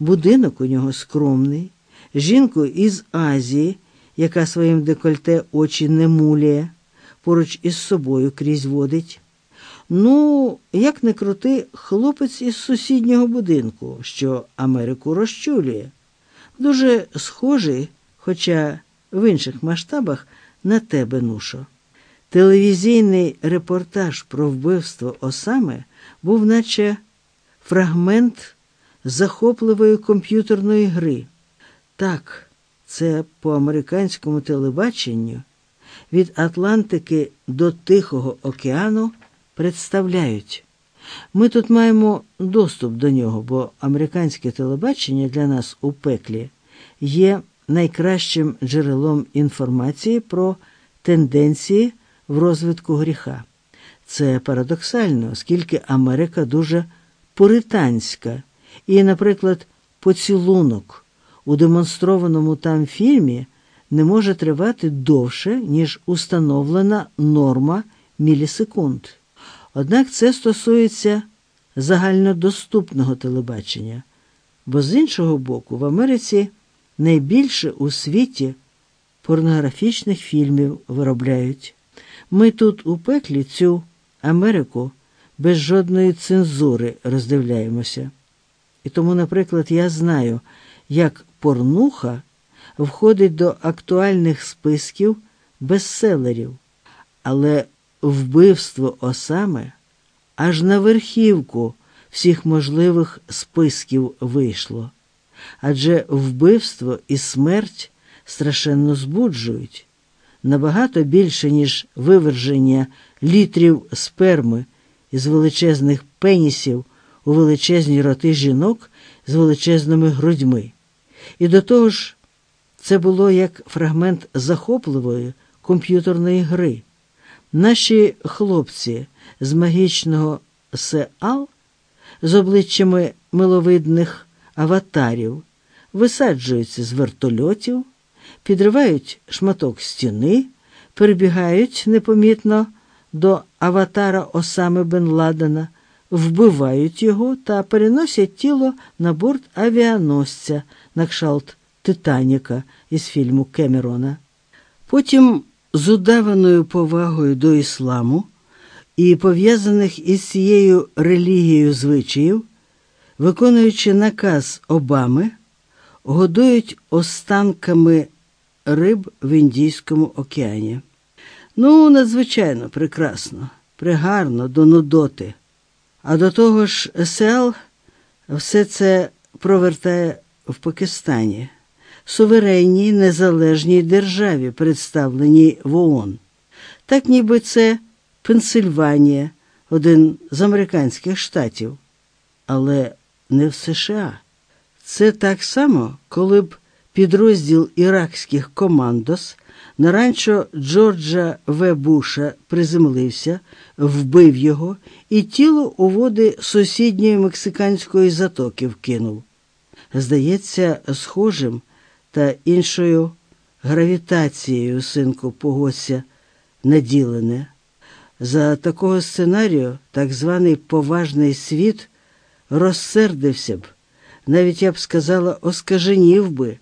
Будинок у нього скромний, жінку із Азії, яка своїм декольте очі не муляє, поруч із собою крізь водить. Ну, як не крути, хлопець із сусіднього будинку, що Америку розчулює. Дуже схожий, хоча в інших масштабах, на тебе, Нушо. Телевізійний репортаж про вбивство Осами був наче фрагмент захопливої комп'ютерної гри. Так, це по американському телебаченню від Атлантики до Тихого океану представляють. Ми тут маємо доступ до нього, бо американське телебачення для нас у пеклі є найкращим джерелом інформації про тенденції в розвитку гріха. Це парадоксально, оскільки Америка дуже пуританська, і, наприклад, поцілунок у демонстрованому там фільмі не може тривати довше, ніж установлена норма мілісекунд. Однак це стосується загальнодоступного телебачення, бо з іншого боку, в Америці найбільше у світі порнографічних фільмів виробляють. Ми тут у пеклі цю Америку без жодної цензури роздивляємося. І тому, наприклад, я знаю, як порнуха входить до актуальних списків бестселерів, але вбивство осаме аж на верхівку всіх можливих списків вийшло. Адже вбивство і смерть страшенно збуджують набагато більше, ніж виверження літрів сперми із величезних пенісів у величезні роти жінок з величезними грудьми. І до того ж, це було як фрагмент захопливої комп'ютерної гри. Наші хлопці з магічного Сеал з обличчями миловидних аватарів висаджуються з вертольотів, підривають шматок стіни, перебігають непомітно до аватара Осами Бен Ладена, вбивають його та переносять тіло на борт авіаносця на кшалт Титаніка із фільму Кемерона. Потім з удаваною повагою до ісламу і пов'язаних із цією релігією звичаїв, виконуючи наказ Обами, годують останками риб в Індійському океані. Ну, надзвичайно прекрасно, пригарно до нудоти. А до того ж, СЛ все це провертає в Пакистані, суверенній незалежній державі, представленій в ООН. Так ніби це Пенсильванія, один з американських штатів, але не в США. Це так само, коли б підрозділ іракських командос на ранчо Джорджа В. Буша приземлився, вбив його і тіло у води сусідньої мексиканської затоки вкинув. Здається, схожим та іншою гравітацією, синку, погодься, наділене. За такого сценарію так званий поважний світ розсердився б, навіть я б сказала, оскаженів би.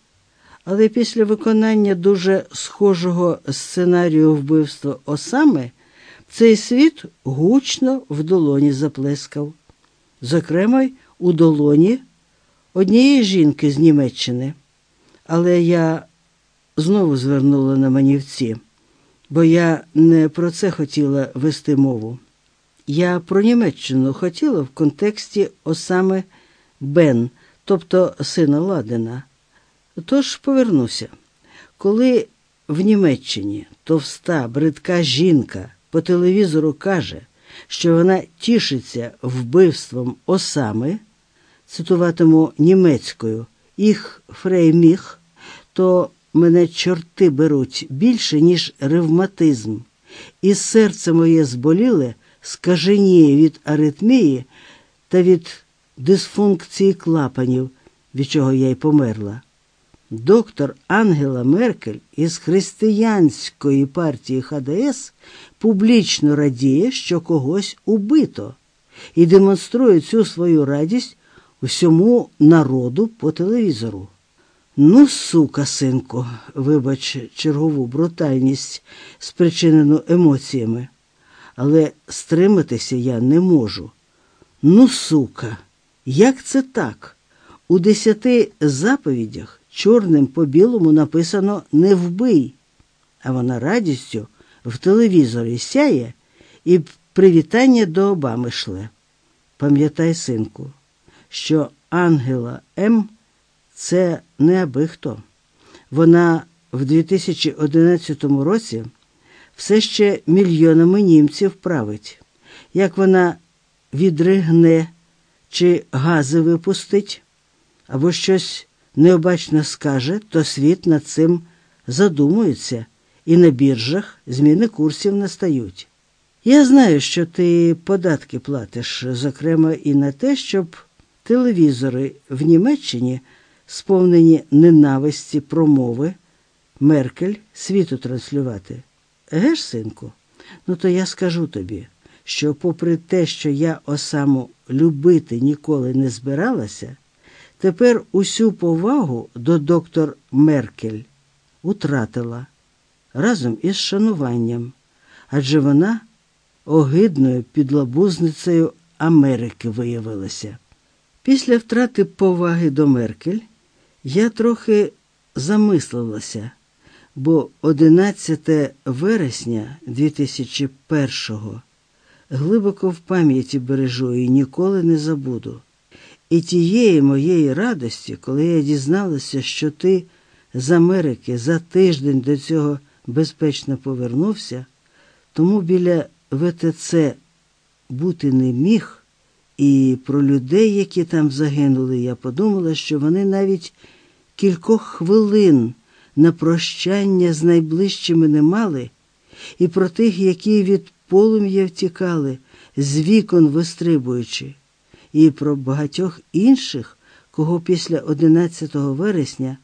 Але після виконання дуже схожого сценарію вбивства Осами цей світ гучно в долоні заплескав, зокрема у долоні однієї жінки з Німеччини. Але я знову звернула на манівці, бо я не про це хотіла вести мову. Я про Німеччину хотіла в контексті Осами Бен, тобто сина Ладена. Тож повернуся. Коли в Німеччині товста, бридка жінка по телевізору каже, що вона тішиться вбивством осами, цитуватиму німецькою їх фрейміх, то мене чорти беруть більше, ніж ревматизм, і серце моє зболіле скаженіє від аритмії та від дисфункції клапанів, від чого я й померла. Доктор Ангела Меркель із християнської партії ХДС публічно радіє, що когось убито, і демонструє цю свою радість всьому народу по телевізору. Ну, сука, синку, вибач чергову брутальність, спричинену емоціями, але стриматися я не можу. Ну, сука, як це так? У десяти заповідях чорним по білому написано не вбий, а вона радістю в телевізорі сяє і привітання до Обами шле. Пам'ятай, синку, що Ангела М. це не аби хто. Вона в 2011 році все ще мільйонами німців править. Як вона відригне чи гази випустить, або щось необачно скаже, то світ над цим задумується, і на біржах зміни курсів настають. Я знаю, що ти податки платиш, зокрема, і на те, щоб телевізори в Німеччині, сповнені ненависті промови, Меркель світу транслювати. Геш, синку? Ну, то я скажу тобі, що, попри те, що я осаму любити ніколи не збиралася, тепер усю повагу до доктор Меркель утратила разом із шануванням, адже вона огидною підлабузницею Америки виявилася. Після втрати поваги до Меркель я трохи замислилася, бо 11 вересня 2001-го глибоко в пам'яті бережу і ніколи не забуду. І тієї моєї радості, коли я дізналася, що ти з Америки за тиждень до цього безпечно повернувся, тому біля ВТЦ бути не міг, і про людей, які там загинули, я подумала, що вони навіть кількох хвилин на прощання з найближчими не мали, і про тих, які від полум'я втікали, з вікон вистрибуючи, і про багатьох інших, кого після 11 вересня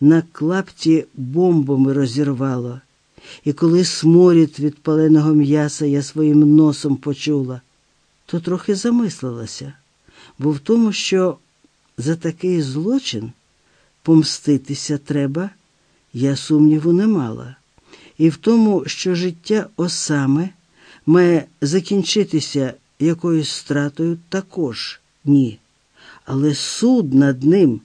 на клапті бомбами розірвало. І коли сморід від паленого м'яса я своїм носом почула, то трохи замислилася, бо в тому, що за такий злочин помститися треба, я сумніву не мала, і в тому, що життя осаме має закінчитися якоюсь стратою, також ні. Але суд над ним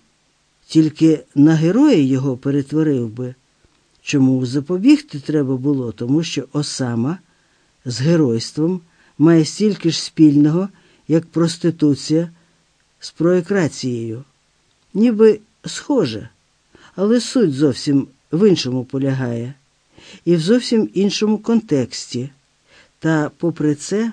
тільки на героя його перетворив би. Чому запобігти треба було? Тому що осама з геройством має стільки ж спільного, як проституція з проекрацією. Ніби схоже, але суть зовсім в іншому полягає і в зовсім іншому контексті. Та, попри це,